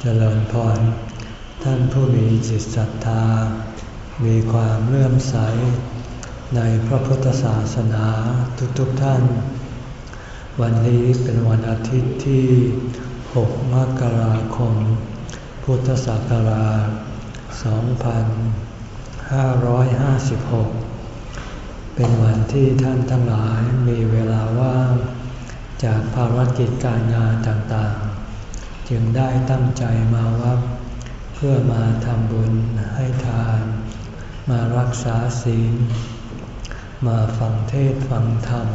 เจริญพร ท่านผู้มีจิตศรัทธา มีความเลื่อมใส ในพระพุทธศาสนาทุกๆทท่าน วันนี้เป็นวันอาทิตย์ที่ 6 มกราคม พุทธศักราช 2556เป็นวันที่ท่านทั้งหลายมีเวลาว่าง จากภารกิจการงานต่าง จึงได้ตั้งใจมาวัดเพื่อมาทำบุญให้ทาน มารักษาศีล มาฟังเทศฟังธรรม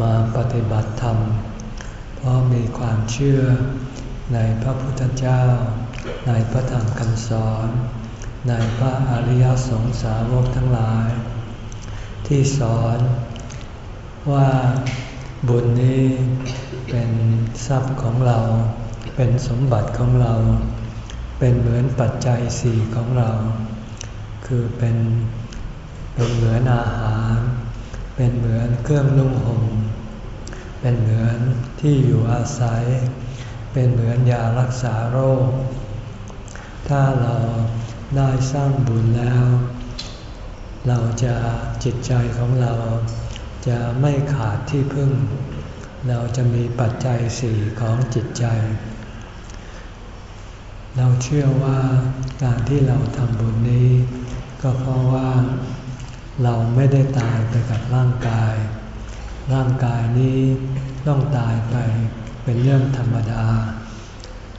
มาปฏิบัติธรรม เพราะมีความเชื่อในพระพุทธเจ้า ในพระธรรมคำสอน ในพระอริยสงสาวกทั้งหลาย ที่สอนว่าบุญนี้เป็นทรัพย์ของเรา เป็นสมบัติของเรา เป็นเหมือนปัจจัยสี่ของเรา คือเป็นเป็นเหมือนอาหาร เป็นเหมือนเครื่องนุ่งห่ม เป็นเหมือนที่อยู่อาศัย เป็นเหมือนยารักษาโรค ถ้าเราได้สร้างบุญแล้ว เราจะจิตใจของเราจะไม่ขาดที่พึ่ง เราจะมีปัจจัยสี่ของจิตใจ เราเชื่อว่าการที่เราทำบุญนี้ ก็เพราะว่าเราไม่ได้ตายไปกับร่างกาย ร่างกายนี้ต้องตายไปเป็นเรื่องธรรมดา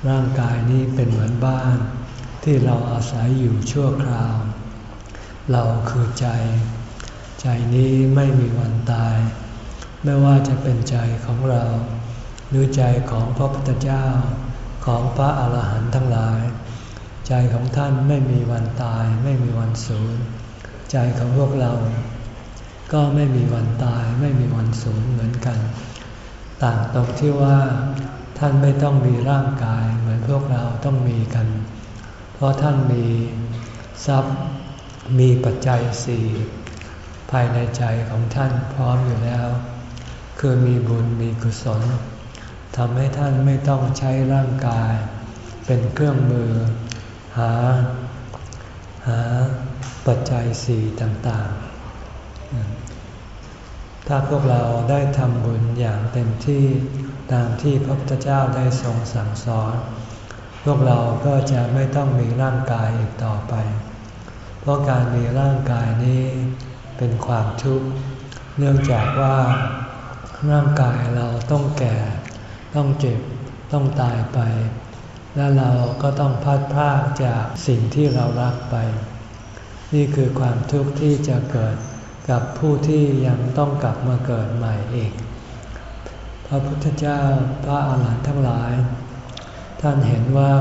ร่างกายนี้เป็นเหมือนบ้าน ที่เราอาศัยอยู่ชั่วคราว เราคือใจ ใจนี้ไม่มีวันตาย ไม่ว่าจะเป็นใจของเรา หรือใจของพระพุทธเจ้า ของพระอาหารหันต์ทั้งหลาย ใจของท่านไม่มีวันตายไม่มีวันสูญใจของพวกเรา ก็ไม่มีวันตายไม่มีวันสูญเหมือนกัน ต่างตรงที่ว่าท่านไม่ต้องมีร่างกายเหมือนพวกเราต้องมีกัน เพราะท่านมีทรัพย์มีปัจจัยสี่ภายในใจของท่านพร้อมอยู่แล้ว คือมีบุญมีกุศล ทำให้ท่านไม่ต้องใช้ร่างกาย เป็นเครื่องมือ หา หาปัจจัยสี่ต่างๆ ถ้าพวกเราได้ทำบุญอย่างเต็มที่ตามที่พระพุทธเจ้าได้ทรงสั่งสอน พวกเราก็จะไม่ต้องมีร่างกายอีกต่อไป เพราะการมีร่างกายนี้เป็นความทุกข์ เนื่องจากว่าร่างกายเราต้องแก่ ต้องเจ็บ ต้องตายไป และเราก็ต้องพัดพากจากสิ่งที่เรารักไป นี่คือความทุกข์ที่จะเกิดกับผู้ที่ยังต้องกลับมาเกิดใหม่อีก พระพุทธเจ้าพระอาหารหันต์ทั้งหลาย ท่านเห็นว่า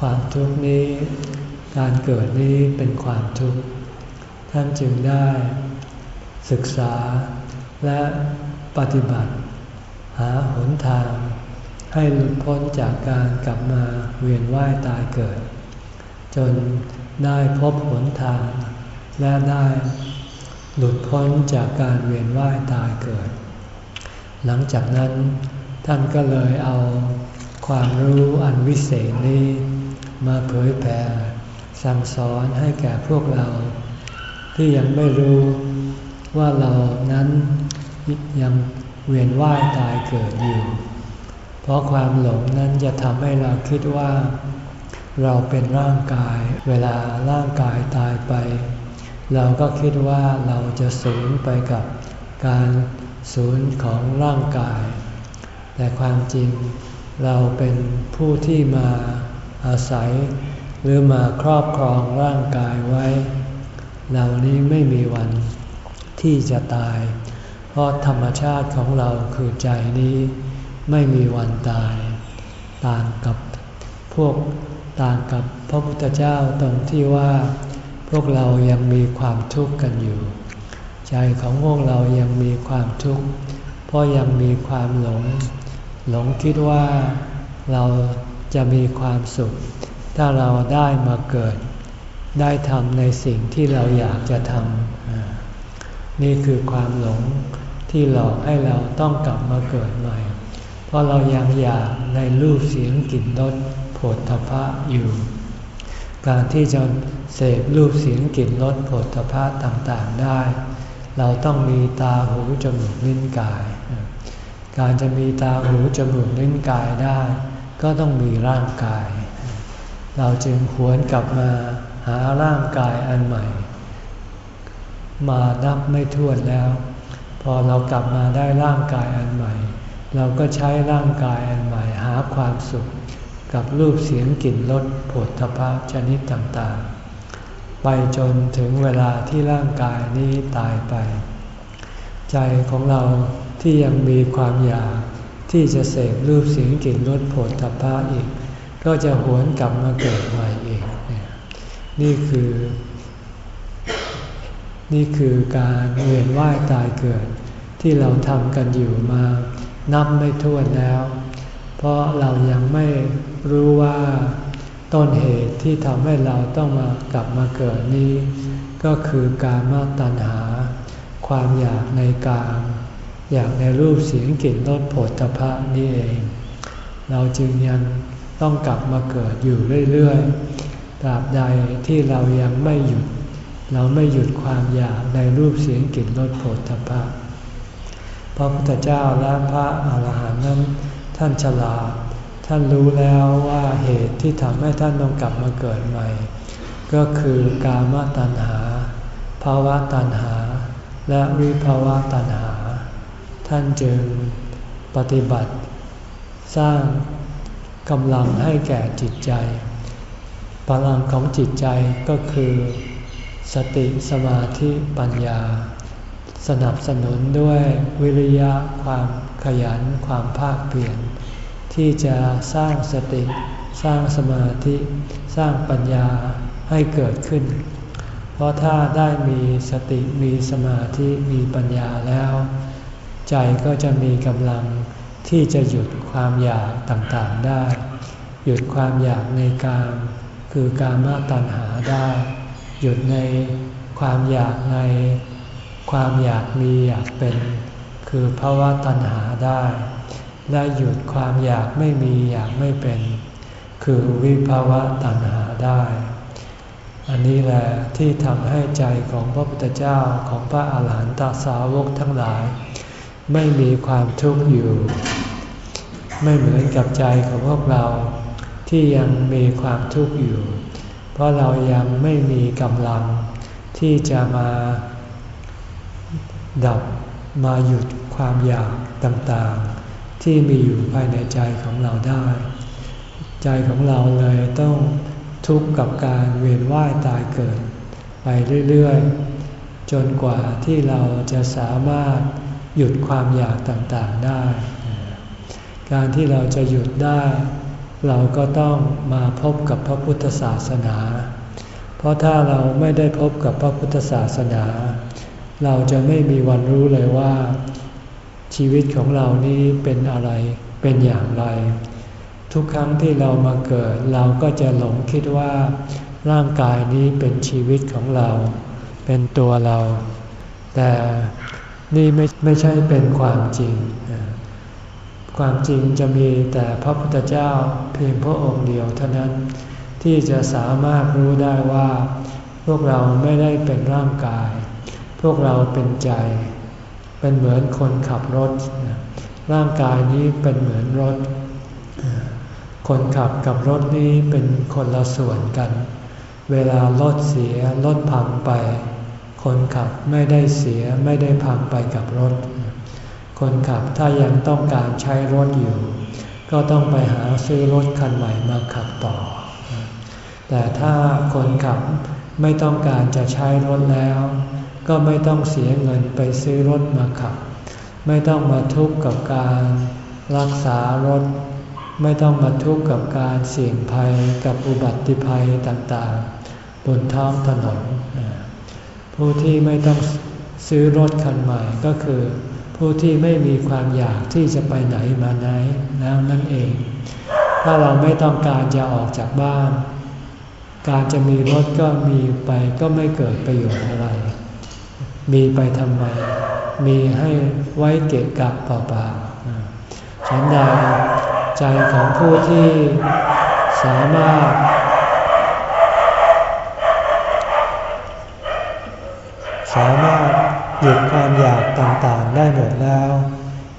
ความทุกข์นี้ การเกิดนี้เป็นความทุกข์ ท่านจึงได้ศึกษาและปฏิบัติ หาหนทาง ให้หลุดพ้นจากการกลับมาเวียนว่ายตายเกิด จนได้พบหนทาง และได้หลุดพ้นจากการเวียนว่ายตายเกิด หลังจากนั้นท่านก็เลยเอาความรู้อันวิเศษนี้มาเผยแผ่สั่งสอนให้แก่พวกเรา ที่ยังไม่รู้ว่าเรานั้นยัง เวียนว่ายตายเกิดอยู่ เพราะความหลงนั้นจะทำให้เราคิดว่า เราเป็นร่างกาย เวลาร่างกายตายไป เราก็คิดว่าเราจะสูญไปกับการสูญของร่างกาย แต่ความจริงเราเป็นผู้ที่มาอาศัย หรือมาครอบครองร่างกายไว้ เหล่านี้ไม่มีวันที่จะตาย เพราะธรรมชาติของเราคือใจนี้ไม่มีวันตาย ต่างกับพวกต่างกับพระพุทธเจ้าตรงที่ว่า พวกเรายังมีความทุกข์กันอยู่ ใจของพวกเรายังมีความทุกข์เพราะยังมีความหลง หลงคิดว่าเราจะมีความสุข ถ้าเราได้มาเกิด ได้ทำในสิ่งที่เราอยากจะทำนี่คือความหลง ที่หลอกให้เราต้องกลับมาเกิดใหม่ เพราะเรายังอยากในรูปเสียงกลิ่นรสผธฐพะอยู่ การที่จะเสพรูปเสียงกลิ่นรสผฏฐพะต่างๆได้ เราต้องมีตาหูจมูกลิ้นกาย การจะมีตาหูจมูกลิ้นกายได้ ก็ต้องมีร่างกาย เราจึงควรกลับมาหาร่างกายอันใหม่ มานับไม่ถ้วนแล้ว พอเรากลับมาได้ร่างกายอันใหม่ เราก็ใช้ร่างกายอันใหม่หาความสุข กับรูปเสียงกลิ่นรสผลทพะชนิดต่างๆ ไปจนถึงเวลาที่ร่างกายนี้ตายไป ใจของเราที่ยังมีความอยากที่จะเสพรูปเสียงกลิ่นรสผลทพะอีก ก็จะหวนกลับมาเกิดใหม่อีก นี่คือ นี่คือการเวียนว่ายตายเกิด ที่เราทำกันอยู่มานับไม่ถ้วนแล้ว เพราะเรายังไม่รู้ว่าต้นเหตุที่ทำให้เราต้องมากลับมาเกิดนี้ ก็คือการมาตัณหา ความอยากในกามอยากในรูปเสียงกลิ่นรสผลตภะนี่เอง เราจึงยังต้องกลับมาเกิดอยู่เรื่อยๆตราบใดที่เรายังไม่หยุด เราไม่หยุดความอยากในรูปเสียงกลิ่นรสโผฏฐัพพะพระพุทธเจ้าและพระอาหารหันต์นั้น ท่านฉลาด ท่านรู้แล้วว่าเหตุที่ทำให้ท่านต้องกลับมาเกิดใหม่ ก็คือกามตัณหาภาวะตัณหา และวิภาวะตัณหา ท่านจึงปฏิบัติ สร้างกำลังให้แก่จิตใจพลังของจิตใจก็คือ สติสมาธิปัญญา สนับสนุนด้วยวิริยะความขยันความภาคเปลี่ยน ที่จะสร้างสติ สร้างสมาธิ สร้างปัญญาให้เกิดขึ้น เพราะถ้าได้มีสติมีสมาธิมีปัญญาแล้ว ใจก็จะมีกำลังที่จะหยุดความอยากต่างๆได้ หยุดความอยากในการคือการมาตัณหาได้ หยุดในความอยากในความอยากมีอยากเป็น คือภาวะตัณหาได้ และหยุดความอยากไม่มีอยากไม่เป็น คือวิภาวะตัณหาได้ อันนี้แหละที่ทำให้ใจของพระพุทธเจ้าของพระอาหารหันตสาวกทั้งหลาย ไม่มีความทุกข์อยู่ ไม่เหมือนกับใจของพวกเราที่ยังมีความทุกข์อยู่ เพราะเรายังไม่มีกำลังที่จะมาดับมาหยุดความอยากต่างๆ ที่มีอยู่ภายในใจของเราได้ ใจของเราเลยต้องทุกข์กับการเวียนว่ายตายเกิด ไปเรื่อยๆ จนกว่าที่เราจะสามารถหยุดความอยากต่างๆได้ การที่เราจะหยุดได้ เราก็ต้องมาพบกับพระพุทธศาสนา เพราะถ้าเราไม่ได้พบกับพระพุทธศาสนา เราจะไม่มีวันรู้เลยว่า ชีวิตของเรานี้เป็นอะไรเป็นอย่างไร ทุกครั้งที่เรามาเกิด เราก็จะหลงคิดว่า ร่างกายนี้เป็นชีวิตของเรา เป็นตัวเรา แต่นี่ไม่ไม่ใช่เป็นความจริง ความจริงจะมีแต่พระพุทธเจ้าเพียงพระองค์เดียวเท่านั้น ที่จะสามารถรู้ได้ว่า พวกเราไม่ได้เป็นร่างกาย พวกเราเป็นใจ เป็นเหมือนคนขับรถ ร่างกายนี้เป็นเหมือนรถ คนขับกับรถนี้เป็นคนละส่วนกัน เวลารถเสียรถพังไป คนขับไม่ได้เสียไม่ได้พังไปกับรถ คนขับถ้ายังต้องการใช้รถอยู่ ก็ต้องไปหาซื้อรถคันใหม่มาขับต่อ แต่ถ้าคนขับไม่ต้องการจะใช้รถแล้ว ก็ไม่ต้องเสียเงินไปซื้อรถมาขับ ไม่ต้องมาทุกข์กับการรักษารถ ไม่ต้องมาทุกข์กับการเสี่ยงภัยกับอุบัติภัยต่างๆ บนท้องถนน ผู้ที่ไม่ต้องซื้อรถคันใหม่ก็คือ ผู้ที่ไม่มีความอยากที่จะไปไหนมาไหนแล้วนั่นเอง ถ้าเราไม่ต้องการจะออกจากบ้าน การจะมีรถก็มีไปก็ไม่เกิดประโยชน์อะไร มีไปทำไม มีให้ไว้เกะกะเปล่าๆฉันใดใจของผู้ที่สสามารถสามารถหยุดความอยาก ต่างๆ ได้หมดแล้ว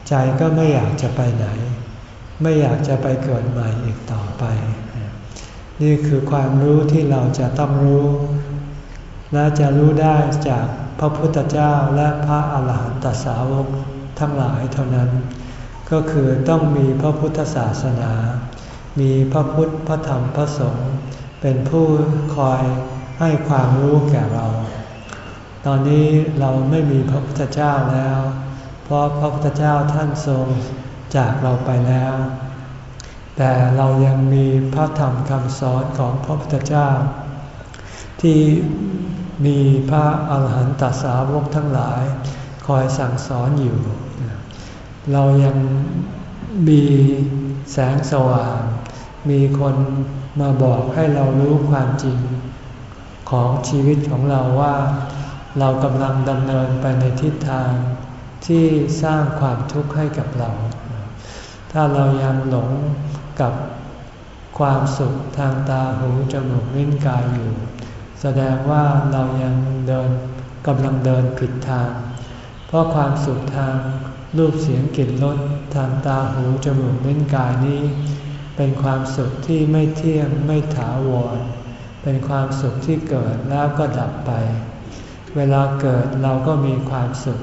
ใจก็ไม่อยากจะไปไหน ไม่อยากจะไปเกิดใหม่อีกต่อไป นี่คือความรู้ที่เราจะต้องรู้ และจะรู้ได้จากพระพุทธเจ้าและพระอาหารหันตสาวกทั้งหลายเท่านั้น ก็คือต้องมีพระพุทธศาสนา มีพระพุทธพระธรรมพระสงฆ์เป็นผู้คอยให้ความรู้แก่เรา ตอนนี้เราไม่มีพระพุทธเจ้าแล้ว เพราะพระพุทธเจ้าท่านทรงจากเราไปแล้ว แต่เรายังมีพระธรรมคำสอนของพระพุทธเจ้า ที่มีพระอาหารหันตสาวกทั้งหลาย คอยสั่งสอนอยู่ เรายังมีแสงสว่าง มีคนมาบอกให้เรารู้ความจริง ของชีวิตของเราว่า เรากำลังดำเนินไปในทิศทางที่สร้างความทุกข์ให้กับเรา ถ้าเรายังหลงกับความสุขทางตาหูจมูกลิ้นกายอยู่ แสดงว่าเรายังเดินกำลังเดินผิดทาง เพราะความสุขทางรูปเสียงกลิ่นรสทางตาหูจมูกลิ้นกายนี้ เป็นความสุขที่ไม่เที่ยงไม่ถาวร เป็นความสุขที่เกิดแล้วก็ดับไป เวลาเกิดเราก็มีความสุข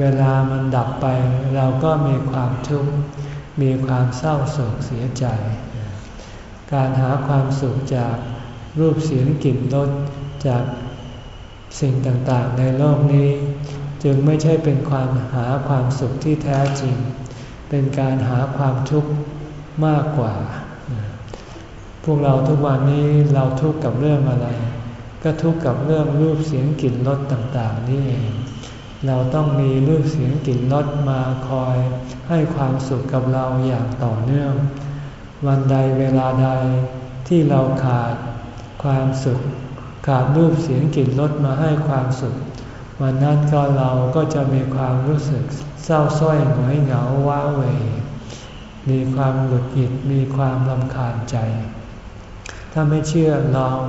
เวลามันดับไปเราก็มีความทุกข์ มีความเศร้าโศกเสียใจ การหาความสุขจากรูปเสียงกลิ่นรสจากสิ่งต่างๆ ในโลกนี้ จึงไม่ใช่เป็นความหาความสุขที่แท้จริง เป็นการหาความทุกข์มากกว่า พวกเราทุกวันนี้เราทุกข์กับเรื่องอะไร ก็ทุกข์กับเรื่องรูปเสียงกลิ่นรสต่างๆนี่เองเราต้องมีรูปเสียงกลิ่นรสมาคอยให้ความสุขกับเราอย่างต่อเนื่อง วันใดเวลาใดที่เราขาดความสุข ขาดรูปเสียงกลิ่นรสมาให้ความสุข วันนั้นก็เราก็จะมีความรู้สึกเศร้าส้อยหงอยเหงาว้าเหวมีความหงุดหงิดมีความลำคาญใจ ถ้าไม่เชื่อลอง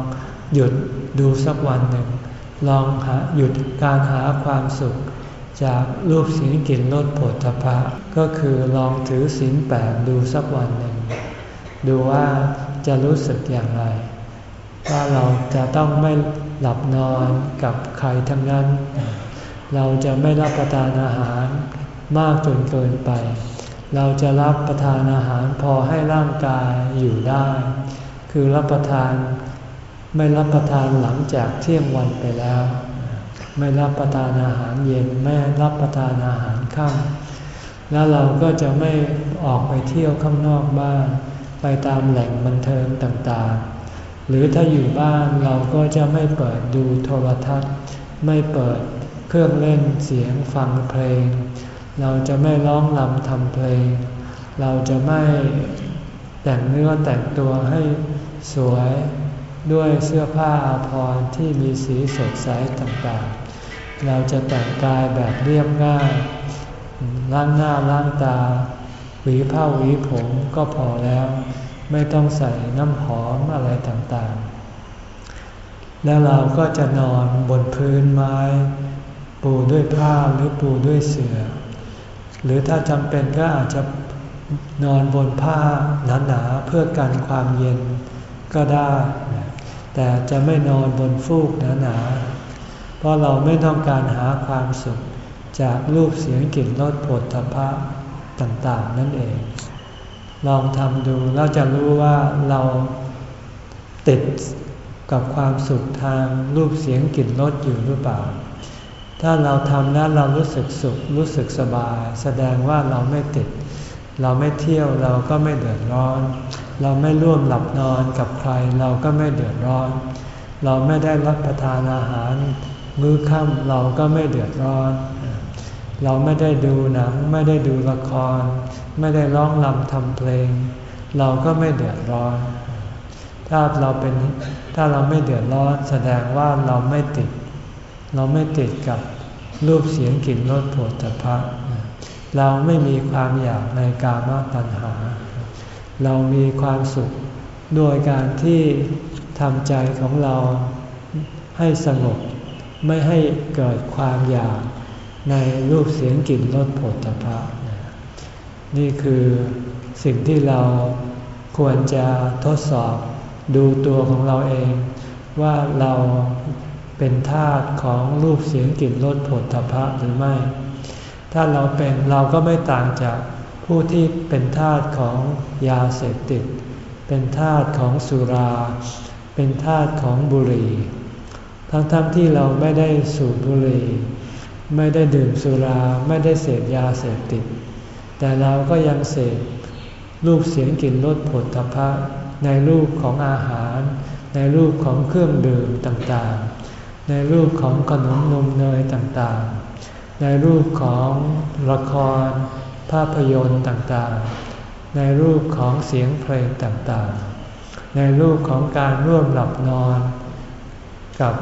หยุดดูสักวันหนึ่ง ลองหาหยุดการหาความสุข จากรูปสีกลิ่นรสผลทพะก็คือลองถือศีลแปดดูสักวันหนึ่ง ดูว่าจะรู้สึกอย่างไร ว่าเราจะต้องไม่หลับนอนกับใครทั้งนั้น เราจะไม่รับประทานอาหารมากจนเกินไป เราจะรับประทานอาหารพอให้ร่างกายอยู่ได้ คือรับประทาน ไม่รับประทานหลังจากเที่ยงวันไปแล้ว ไม่รับประทานอาหารเย็นไม่รับประทานอาหารค่ำแล้วเราก็จะไม่ออกไปเที่ยวข้างนอกบ้าน ไปตามแหล่งบันเทิงต่างๆ หรือถ้าอยู่บ้านเราก็จะไม่เปิดดูโทรทัศน์ ไม่เปิดเครื่องเล่นเสียงฟังเพลง เราจะไม่ร้องลำทำเพลง เราจะไม่แต่งเนื้อแต่งตัวให้สวย ด้วยเสื้อผ้าอาภรณ์ที่มีสีสดใสต่างๆ เราจะแต่งกายแบบเรียบง่าย ล้างหน้าล้างตา หวีผ้าหวีผมก็พอแล้ว ไม่ต้องใส่น้ำหอมอะไรต่างๆ แล้วเราก็จะนอนบนพื้นไม้ ปูด้วยผ้าหรือปูด้วยเสื่อ หรือถ้าจำเป็นก็อาจจะนอนบนผ้าหนาๆเพื่อกันความเย็นก็ได้ แต่จะไม่นอนบนฟูกหนาๆ เพราะเราไม่ต้องการหาความสุขจากรูปเสียงกลิ่นรสผลทพะต่างๆ นั่นเอง ลองทำดูแล้วจะรู้ว่าเราติดกับความสุขทางรูปเสียงกลิ่นรสอยู่หรือเปล่า ถ้าเราทำแล้วเรารู้สึกสุขรู้สึกสบาย แสดงว่าเราไม่ติด เราไม่เที่ยวเราก็ไม่เดือดร้อน เราไม่ร่วมหลับนอนกับใครเราก็ไม่เดือดร้อน เราไม่ได้รับประทานอาหาร มื้อค่ำเราก็ไม่เดือดร้อน เราไม่ได้ดูหนัง ไม่ได้ดูละคร ไม่ได้ร้องลำทำเพลง เราก็ไม่เดือดร้อน ถ้าเราเป็นถ้าเราไม่เดือดร้อนแสดงว่าเราไม่ติด เราไม่ติดกับรูปเสียงกลิ่นรสผลตภะเราไม่มีความอยากในกามตัณหา เรามีความสุขโดยการที่ทำใจของเราให้สงบไม่ให้เกิดความอยากในรูปเสียงกลิ่นรสผลตภะนี่คือสิ่งที่เราควรจะทดสอบดูตัวของเราเอง ว่าเราเป็นทาสของรูปเสียงกลิ่นรสผลตภะหรือไม่ ถ้าเราเป็นเราก็ไม่ต่างจาก ผู้ที่เป็นทาสของยาเสพติด เป็นทาสของสุรา เป็นทาสของบุหรี่ ทั้งๆทที่เราไม่ได้สูบบุหรี่ ไม่ได้ดื่มสุรา ไม่ได้เสพยาเสพติด แต่เราก็ยังเสพรูปเสียงกลิ่นรสผลทพะในรูปของอาหาร ในรูปของเครื่องดื่มต่างๆ ในรูปของขนมนมเนยต่างๆ ในรูปของละคร ภาพยนตร์ต่างๆ ในรูปของเสียงเพลงต่างๆ ในรูปของการร่วมหลับนอน กับ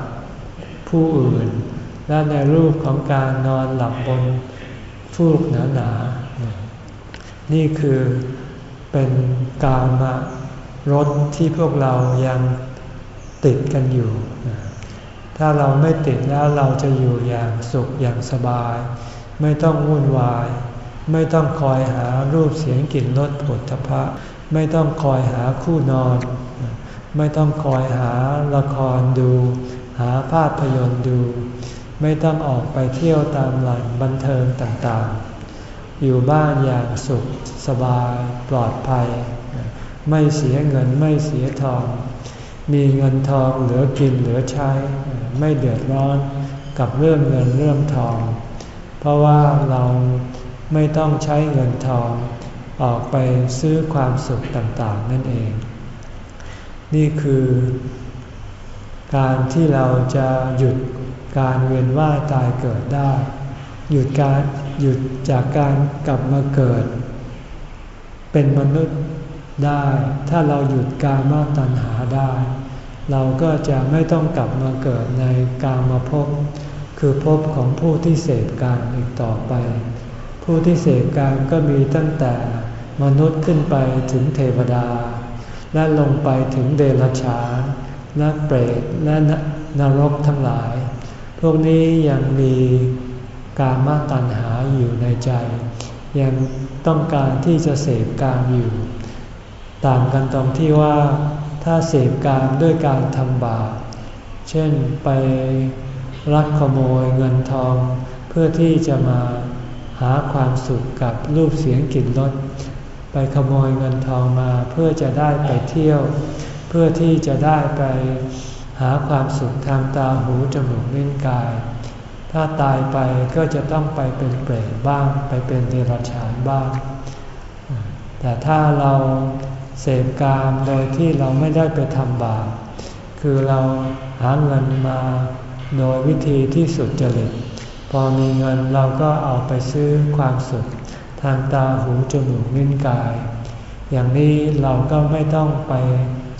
ผู้อื่น และในรูปของการนอนหลับบนฟูกหนาๆนี่คือเป็นกามรถที่พวกเรายังติดกันอยู่ ถ้าเราไม่ติดแล้วเราจะอยู่อย่างสุขอย่างสบาย ไม่ต้องวุ่นวาย ไม่ต้องคอยหารูปเสียงกลิ่นรสผลทพะ ไม่ต้องคอยหาคู่นอน ไม่ต้องคอยหาละครดู หาภาพยนตร์ดู ไม่ต้องออกไปเที่ยวตามหลังบันเทิงต่างๆ อยู่บ้านอย่างสุขสบายปลอดภัย ไม่เสียเงินไม่เสียทอง มีเงินทองเหลือกินเหลือใช้ ไม่เดือดร้อนกับเรื่องเงินเรื่องทอง เพราะว่าเรา ไม่ต้องใช้เงินทองออกไปซื้อความสุขต่างๆนั่นเอง นี่คือ การที่เราจะหยุดการเวียนว่ายตายเกิดได้ หยุดการหยุดจากการกลับมาเกิด เป็นมนุษย์ได้ ถ้าเราหยุดการมาตัณหาได้ เราก็จะไม่ต้องกลับมาเกิดในการมาพบคือพบของผู้ที่เสพการอีกต่อไป ผู้ที่เสพการก็มีตั้งแต่มนุษย์ขึ้นไปถึงเทวดา และลงไปถึงเดรัจฉานและเปรตและนรกทั้งหลาย พวกนี้ยังมีกามาตัณหาอยู่ในใจ ยังต้องการที่จะเสพกามอยู่ ต่างกันตรงที่ว่าถ้าเสพกามด้วยการทำบาปเช่นไปรักขโมยเงินทองเพื่อที่จะมา หาความสุขกับรูปเสียงกลิ่นรสไปขโมยเงินทองมาเพื่อจะได้ไปเที่ยว เพื่อที่จะได้ไปหาความสุขทางตาหูจมูกลิ้นกาย ถ้าตายไปก็จะต้องไปเป็นเปรตบ้างไปเป็นเดรัจฉานบ้าง แต่ถ้าเราเสพกามโดยที่เราไม่ได้ไปทำบาปคือเราหาเงินมาโดยวิธีที่สุดจริต อมีเงินเราก็เอาไปซื้อความสุขทางตาหูจมูกลิ้นกาย อย่างนี้เราก็ไม่ต้องไป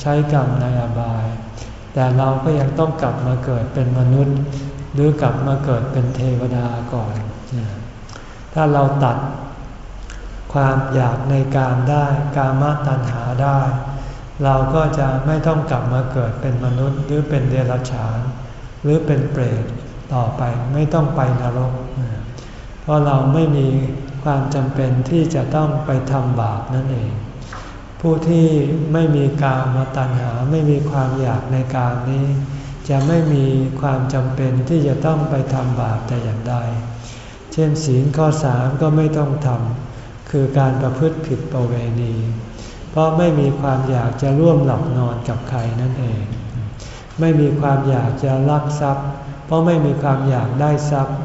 ใช้กรรมในอบาย แต่เราก็ยังต้องกลับมาเกิดเป็นมนุษย์ หรือกลับมาเกิดเป็นเทวดาก่อน ถ้าเราตัดความอยากในการได้การมตัณหาได้ เราก็จะไม่ต้องกลับมาเกิดเป็นมนุษย์ หรือเป็นเดรัจฉาน หรือเป็นเปรต ต่อไปไม่ต้องไปนรก เพราะเราไม่มีความจำเป็นที่จะต้องไปทำบาปนั่นเอง ผู้ที่ไม่มีกามมาตัณหาไม่มีความอยากในการนี้ จะไม่มีความจำเป็นที่จะต้องไปทำบาปแต่อย่างใด เช่นศีลข้อสามก็ไม่ต้องทำคือการประพฤติผิดประเวณี เพราะไม่มีความอยากจะร่วมหลับนอนกับใครนั่นเอง ไม่มีความอยากจะลักทรัพย์ เพราะไม่มีความอยากได้ทรัพย์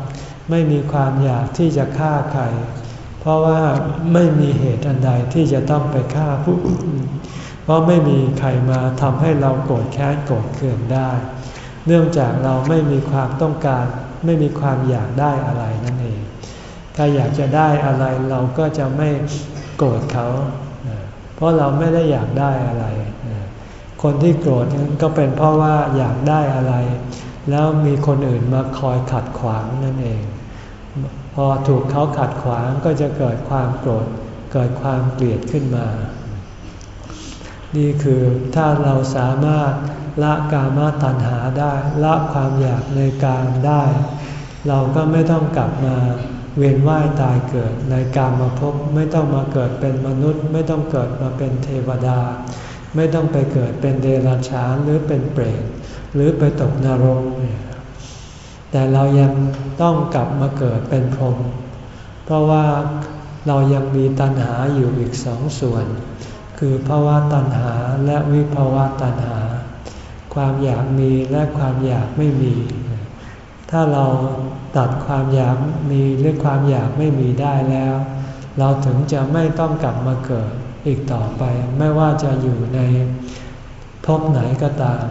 ไม่มีความอยากที่จะฆ่าใคร เพราะว่าไม่มีเหตุอันใดที่จะต้องไปฆ่าผู้อื่น เพราะไม่มีใครมาทำให้เราโกรธแค้นโกรธเคืองได้ เนื่องจากเราไม่มีความต้องการ ไม่มีความอยากได้อะไรนั่นเอง ถ้าอยากจะได้อะไรเราก็จะไม่โกรธเขา เพราะเราไม่ได้อยากได้อะไร คนที่โกรธนั้นก็เป็นเพราะว่าอยากได้อะไร แล้วมีคนอื่นมาคอยขัดขวางนั่นเอง พอถูกเขาขัดขวางก็จะเกิดความโกรธเกิดความเกลียดขึ้นมา นี่คือถ้าเราสามารถละกามตัณหาได้ละความอยากในกามได้ เราก็ไม่ต้องกลับมาเวียนว่ายตายเกิดในกามมาพบไม่ต้องมาเกิดเป็นมนุษย์ ไม่ต้องเกิดมาเป็นเทวดา ไม่ต้องไปเกิดเป็นเดรัจฉานหรือเป็นเปรต หรือไปตกนรก แต่เรายังต้องกลับมาเกิดเป็นพรหมเพราะว่าเรายังมีตัณหาอยู่อีกสองส่วน คือภาวะตัณหาและวิภาวะตัณหา ความอยากมีและความอยากไม่มี ถ้าเราตัดความอยากมีหรือความอยากไม่มีได้แล้ว เราถึงจะไม่ต้องกลับมาเกิดอีกต่อไป ไม่ว่าจะอยู่ในภพไหนก็ตาม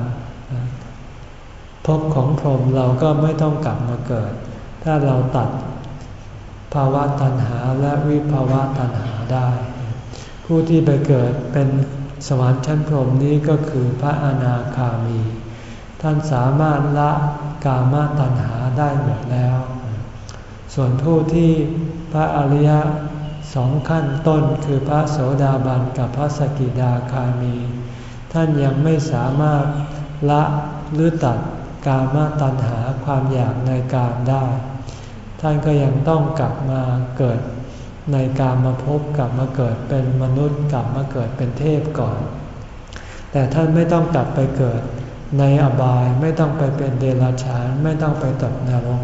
ภพของพรหมเราก็ไม่ต้องกลับมาเกิด ถ้าเราตัดภาวะตัณหาและวิภาวะตัณหาได้ ผู้ที่ไปเกิดเป็นสวรรค์ชั้นพรหมนี้ก็คือพระอนาคามี ท่านสามารถละกามตัณหาได้หมดแล้ว ส่วนผู้ที่พระอริยสองขั้นต้นคือพระโสดาบันกับพระสกิดาคามี ท่านยังไม่สามารถละหรือตัด การมาตัณหาความอยากในกามได้ ท่านก็ยังต้องกลับมาเกิดในกามมาพบกลับมาเกิดเป็นมนุษย์กลับมาเกิดเป็นเทพก่อน แต่ท่านไม่ต้องกลับไปเกิดในอบายไม่ต้องไปเป็นเดรัจฉานไม่ต้องไปตกนรก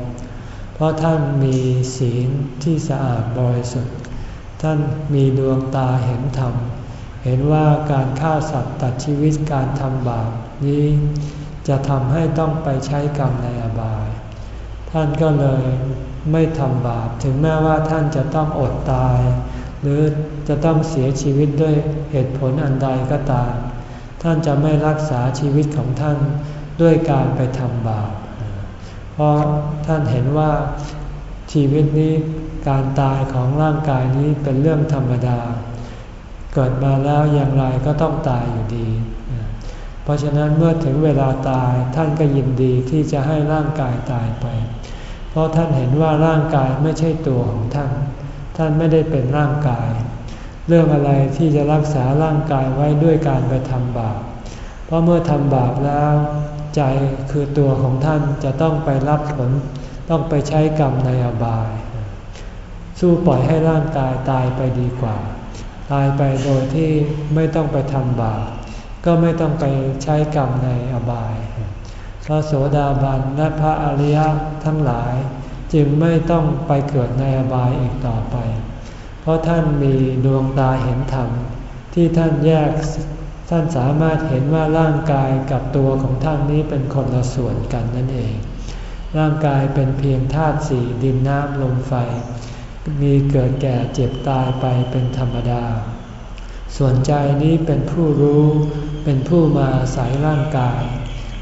เพราะท่านมีศีลที่สะอาดบริสุทธิ์ ท่านมีดวงตาเห็นธรรม เห็นว่าการฆ่าสัตว์ตัดชีวิตการทำบาปนี้ จะทำให้ต้องไปใช้กรรมในอบาย ท่านก็เลยไม่ทำบาป ถึงแม้ว่าท่านจะต้องอดตาย หรือจะต้องเสียชีวิตด้วยเหตุผลอันใดก็ตาม ท่านจะไม่รักษาชีวิตของท่านด้วยการไปทำบาป เพราะท่านเห็นว่าชีวิตนี้การตายของร่างกายนี้เป็นเรื่องธรรมดา เกิดมาแล้วอย่างไรก็ต้องตายอยู่ดี เพราะฉะนั้นเมื่อถึงเวลาตายท่านก็ยินดีที่จะให้ร่างกายตายไป เพราะท่านเห็นว่าร่างกายไม่ใช่ตัวของท่าน ท่านไม่ได้เป็นร่างกาย เรื่องอะไรที่จะรักษาร่างกายไว้ด้วยการไปทำบาป เพราะเมื่อทำบาปแล้วใจคือตัวของท่านจะต้องไปรับผล ต้องไปใช้กรรมในอบาย สู้ปล่อยให้ร่างกายตายไปดีกว่า ตายไปโดยที่ไม่ต้องไปทำบาป ก็ไม่ต้องไปใช้กรรมในอบาย พระโสดาบันและพระอริยทั้งหลาย จึงไม่ต้องไปเกิดในอบายอีกต่อไป เพราะท่านมีดวงตาเห็นธรรม ที่ท่านแยกท่านสามารถเห็นว่าร่างกายกับตัวของท่านนี้เป็นคนละส่วนกันนั่นเอง ร่างกายเป็นเพียงธาตุสี่ดินน้ำลมไฟ มีเกิดแก่เจ็บตายไปเป็นธรรมดา ส่วนใจนี้เป็นผู้รู้ เป็นผู้มาอาศัยร่างกาย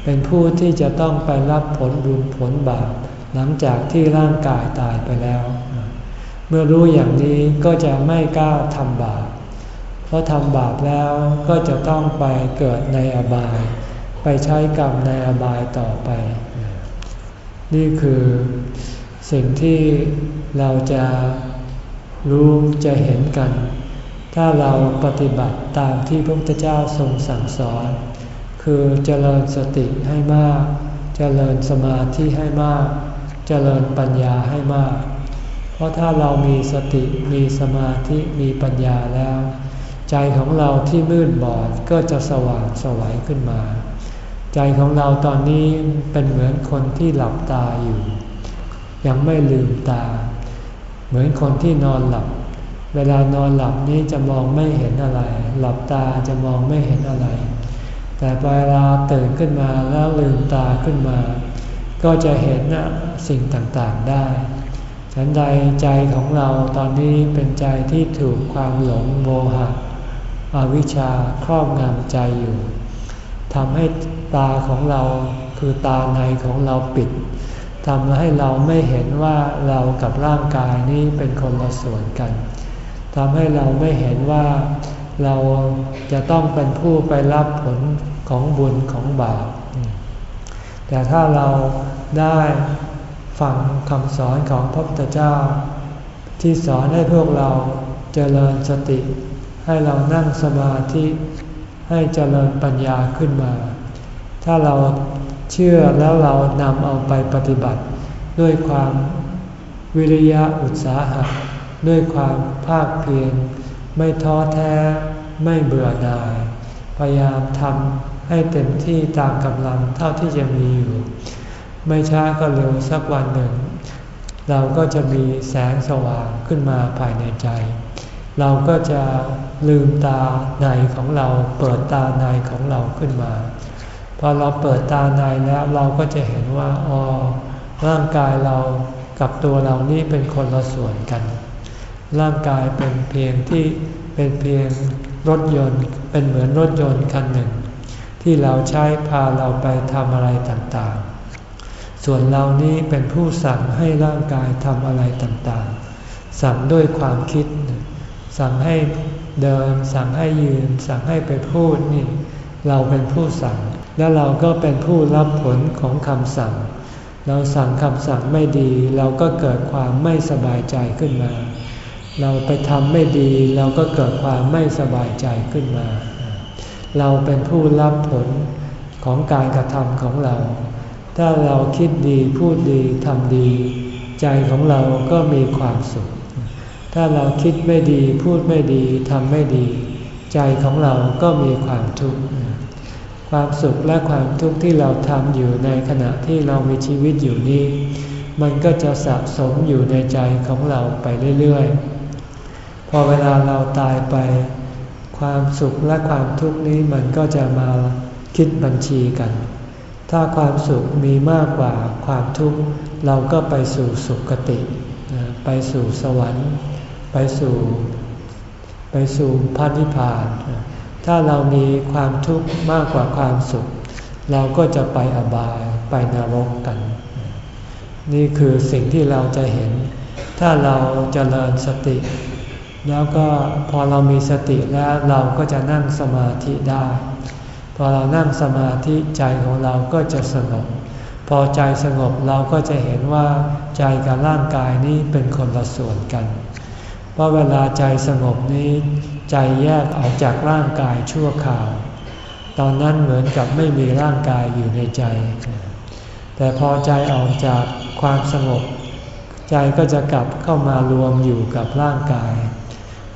เป็นผู้ที่จะต้องไปรับผลบุญผลบาปหลังจากที่ร่างกายตายไปแล้ว เมื่อรู้อย่างนี้ก็จะไม่กล้าทำบาป เพราะทำบาปแล้วก็จะต้องไปเกิดในอบาย ไปใช้กรรมในอบายต่อไป นี่คือสิ่งที่เราจะรู้จะเห็นกัน ถ้าเราปฏิบัติตามที่พระพุทธเจ้าทรงสั่งสอน คือเจริญสติให้มาก เจริญสมาธิให้มาก เจริญปัญญาให้มาก เพราะถ้าเรามีสติมีสมาธิมีปัญญาแล้ว ใจของเราที่มืดบอดก็จะสว่างสวัยขึ้นมา ใจของเราตอนนี้เป็นเหมือนคนที่หลับตาอยู่ ยังไม่ลืมตา เหมือนคนที่นอนหลับ เวลานอนหลับนี้จะมองไม่เห็นอะไร หลับตาจะมองไม่เห็นอะไร แต่เวลาตื่นขึ้นมาแล้วลืมตาขึ้นมา ก็จะเห็นสิ่งต่างๆได้ฉันใดใจของเราตอนนี้เป็นใจที่ถูกความหลงโมหะอวิชชาครอบงำใจอยู่ทำให้ตาของเราคือตาในของเราปิดทำให้เราไม่เห็นว่าเรากับร่างกายนี้เป็นคนละส่วนกัน ทำให้เราไม่เห็นว่าเราจะต้องเป็นผู้ไปรับผลของบุญของบาป แต่ถ้าเราได้ฟังคำสอนของพระพุทธเจ้า ที่สอนให้พวกเราเจริญสติ ให้เรานั่งสมาธิให้เจริญปัญญาขึ้นมา ถ้าเราเชื่อแล้วเรานำเอาไปปฏิบัติ ด้วยความวิริยะอุตสาหะ ด้วยความภาคเพียรไม่ท้อแท้ไม่เบื่อหน่าย พยายามทำให้เต็มที่ตามกำลังเท่าที่จะมีอยู่ ไม่ช้าก็เร็วสักวันหนึ่ง เราก็จะมีแสงสว่างขึ้นมาภายในใจ เราก็จะลืมตาในของเราเปิดตาในของเราขึ้นมา พอเราเปิดตาในแล้วเราก็จะเห็นว่าอ๋อร่างกายเรากับตัวเรานี่เป็นคนละส่วนกัน ร่างกายเป็นเพียงที่เป็นเพียงรถยนต์ เป็นเหมือนรถยนต์คันหนึ่ง ที่เราใช้พาเราไปทำอะไรต่างๆ ส่วนเรานี้เป็นผู้สั่งให้ร่างกายทำอะไรต่างๆ สั่งด้วยความคิด สั่งให้เดิน สั่งให้ยืน สั่งให้ไปพูดนี่ เราเป็นผู้สั่ง แล้วเราก็เป็นผู้รับผลของคำสั่ง เราสั่งคำสั่งไม่ดี เราก็เกิดความไม่สบายใจขึ้นมา เราไปทำไม่ดีเราก็เกิดความไม่สบายใจขึ้นมา เราเป็นผู้รับผลของการกระทำของเรา ถ้าเราคิดดีพูดดีทำดี ใจของเราก็มีความสุข ถ้าเราคิดไม่ดีพูดไม่ดีทำไม่ดี ใจของเราก็มีความทุกข์ความสุขและความทุกข์ที่เราทำอยู่ในขณะที่เรามีชีวิตอยู่นี้ มันก็จะสะสมอยู่ในใจของเราไปเรื่อยๆ อเวลาเราตายไป ความสุขและความทุกข์นี้มันก็จะมาคิดบัญชีกัน ถ้าความสุขมีมากกว่าความทุกข์เราก็ไปสู่สุคติ ไปสู่สวรรค์ ไปสู่ ไปสู่พระนิพพาน ถ้าเรามีความทุกข์มากกว่าความสุข เราก็จะไปอบายไปนรกกัน นี่คือสิ่งที่เราจะเห็น ถ้าเราจเจริญสติ แล้วก็พอเรามีสติแล้วเราก็จะนั่งสมาธิได้ พอเรานั่งสมาธิใจของเราก็จะสงบ พอใจสงบเราก็จะเห็นว่าใจกับร่างกายนี้เป็นคนละส่วนกัน เพราะเวลาใจสงบนี้ ใจแยกออกจากร่างกายชั่วคราว ตอนนั้นเหมือนกับไม่มีร่างกายอยู่ในใจ แต่พอใจออกจากความสงบ ใจก็จะกลับเข้ามารวมอยู่กับร่างกาย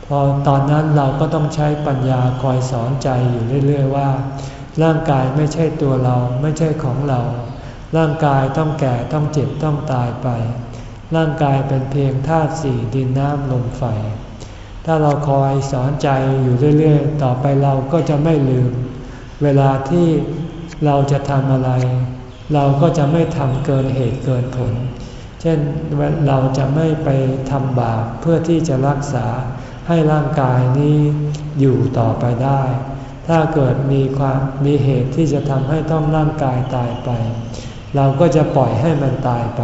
พอตอนนั้นเราก็ต้องใช้ปัญญาคอยสอนใจอยู่เรื่อย ๆ ว่า ร่างกายไม่ใช่ตัวเราไม่ใช่ของเรา ร่างกายต้องแก่ต้องเจ็บต้องตายไป ร่างกายเป็นเพียงธาตุสี่ดินน้ำลมไฟถ้าเราคอยสอนใจอยู่เรื่อย ๆ ต่อไปเราก็จะไม่ลืม เวลาที่เราจะทำอะไร เราก็จะไม่ทำเกินเหตุเกินผล เช่นเราจะไม่ไปทำบาปเพื่อที่จะรักษา ให้ร่างกายนี้อยู่ต่อไปได้ ถ้าเกิดมีความมีเหตุที่จะทำให้ต้องร่างกายตายไป เราก็จะปล่อยให้มันตายไป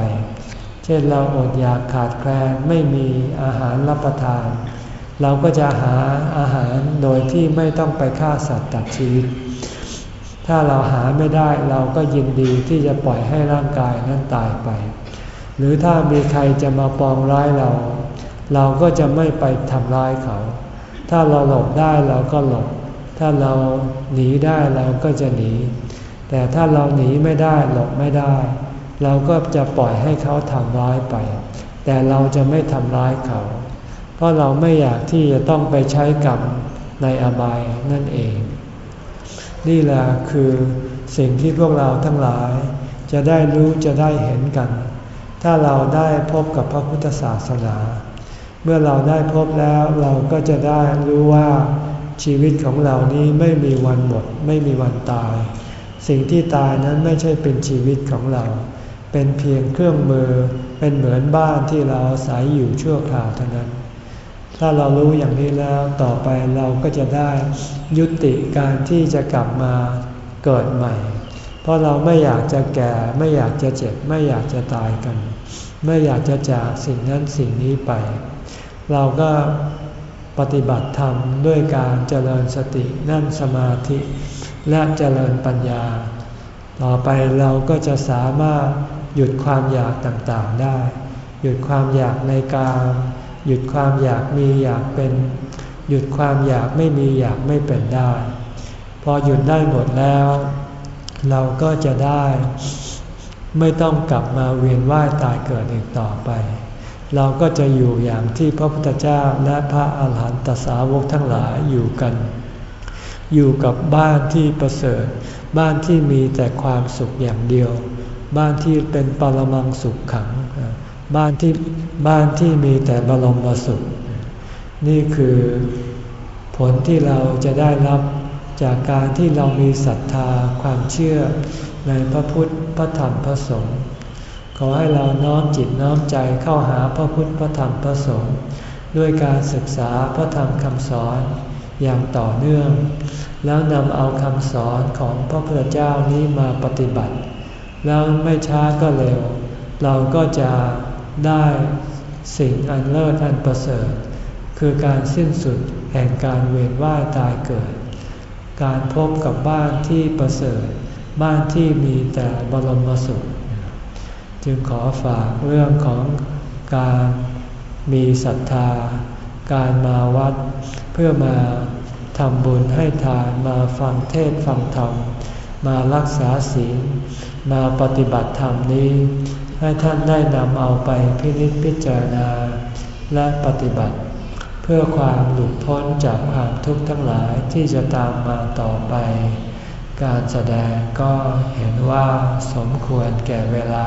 เช่นเราอดอยากขาดแคลนไม่มีอาหารรับประทาน เราก็จะหาอาหารโดยที่ไม่ต้องไปฆ่าสัตว์ตัดชีวิต ถ้าเราหาไม่ได้เราก็ยินดีที่จะปล่อยให้ร่างกายนั้นตายไป หรือถ้ามีใครจะมาปองร้ายเรา เราก็จะไม่ไปทำร้ายเขา ถ้าเราหลบได้เราก็หลบ ถ้าเราหนีได้เราก็จะหนี แต่ถ้าเราหนีไม่ได้หลบไม่ได้ เราก็จะปล่อยให้เขาทำร้ายไป แต่เราจะไม่ทำร้ายเขา เพราะเราไม่อยากที่จะต้องไปใช้กรรมในอบายนั่นเอง นี่แหละคือสิ่งที่พวกเราทั้งหลาย จะได้รู้จะได้เห็นกัน ถ้าเราได้พบกับพระพุทธศาสนา เมื่อเราได้พบแล้วเราก็จะได้รู้ว่าชีวิตของเรานี้ไม่มีวันหมด ไม่มีวันตาย สิ่งที่ตายนั้นไม่ใช่เป็นชีวิตของเรา เป็นเพียงเครื่องมือเป็นเหมือนบ้านที่เราอาศัยอยู่ชั่วคราวเท่านั้น ถ้าเรารู้อย่างนี้แล้วต่อไปเราก็จะได้ยุติการที่จะกลับมาเกิดใหม่ เพราะเราไม่อยากจะแก่ไม่อยากจะเจ็บ ไม่อยากจะตายกัน ไม่อยากจะจากสิ่งนั้นสิ่งนี้ไป เราก็ปฏิบัติธรรมด้วยการเจริญสตินั่งสมาธิและเจริญปัญญา ต่อไปเราก็จะสามารถหยุดความอยากต่างๆได้ หยุดความอยากในกามหยุดความอยากมีอยากเป็น หยุดความอยากไม่มีอยากไม่เป็นได้ พอหยุดได้หมดแล้ว เราก็จะได้ ไม่ต้องกลับมาเวียนว่ายตายเกิดอีกต่อไป เราก็จะอยู่อย่างที่พระพุทธเจ้าและพระอาหารหันตสาวกทั้งหลายอยู่กัน อยู่กับบ้านที่ประเสริฐ บ้านที่มีแต่ความสุขอย่างเดียว บ้านที่เป็นปรมังสุขขัง บ้านที่บ้านที่มีแต่บรมสุข นี่คือผลที่เราจะได้รับจากการที่เรามีศรัทธาความเชื่อในพระพุทธพระธรรมพระสงฆ์ ขอให้เราน้อมจิตน้อมใจเข้าหาพระพุทธพระธรรมพระสงฆ์ด้วยการศึกษาพระธรรมคำสอนอย่างต่อเนื่อง แล้วนำเอาคำสอนของพระพุทธเจ้านี้มาปฏิบัติ แล้วไม่ช้าก็เร็ว เราก็จะได้สิ่งอันเลิศอันประเสริฐ คือการสิ้นสุดแห่งการเวียนว่ายตายเกิด การพบกับบ้านที่ประเสริฐ บ้านที่มีแต่บรมสุข จึงขอฝากเรื่องของการมีศรัทธา การมาวัด เพื่อมาทำบุญให้ทานมาฟังเทศฟังธรรม มารักษาศีลมาปฏิบัติธรรมนี้ ให้ท่านได้นำเอาไปพินิจพิจารณา และปฏิบัติ เพื่อความหลุดพ้นจากความทุกข์ทั้งหลายที่จะตามมาต่อไป การแสดงก็เห็นว่าสมควรแก่เวลา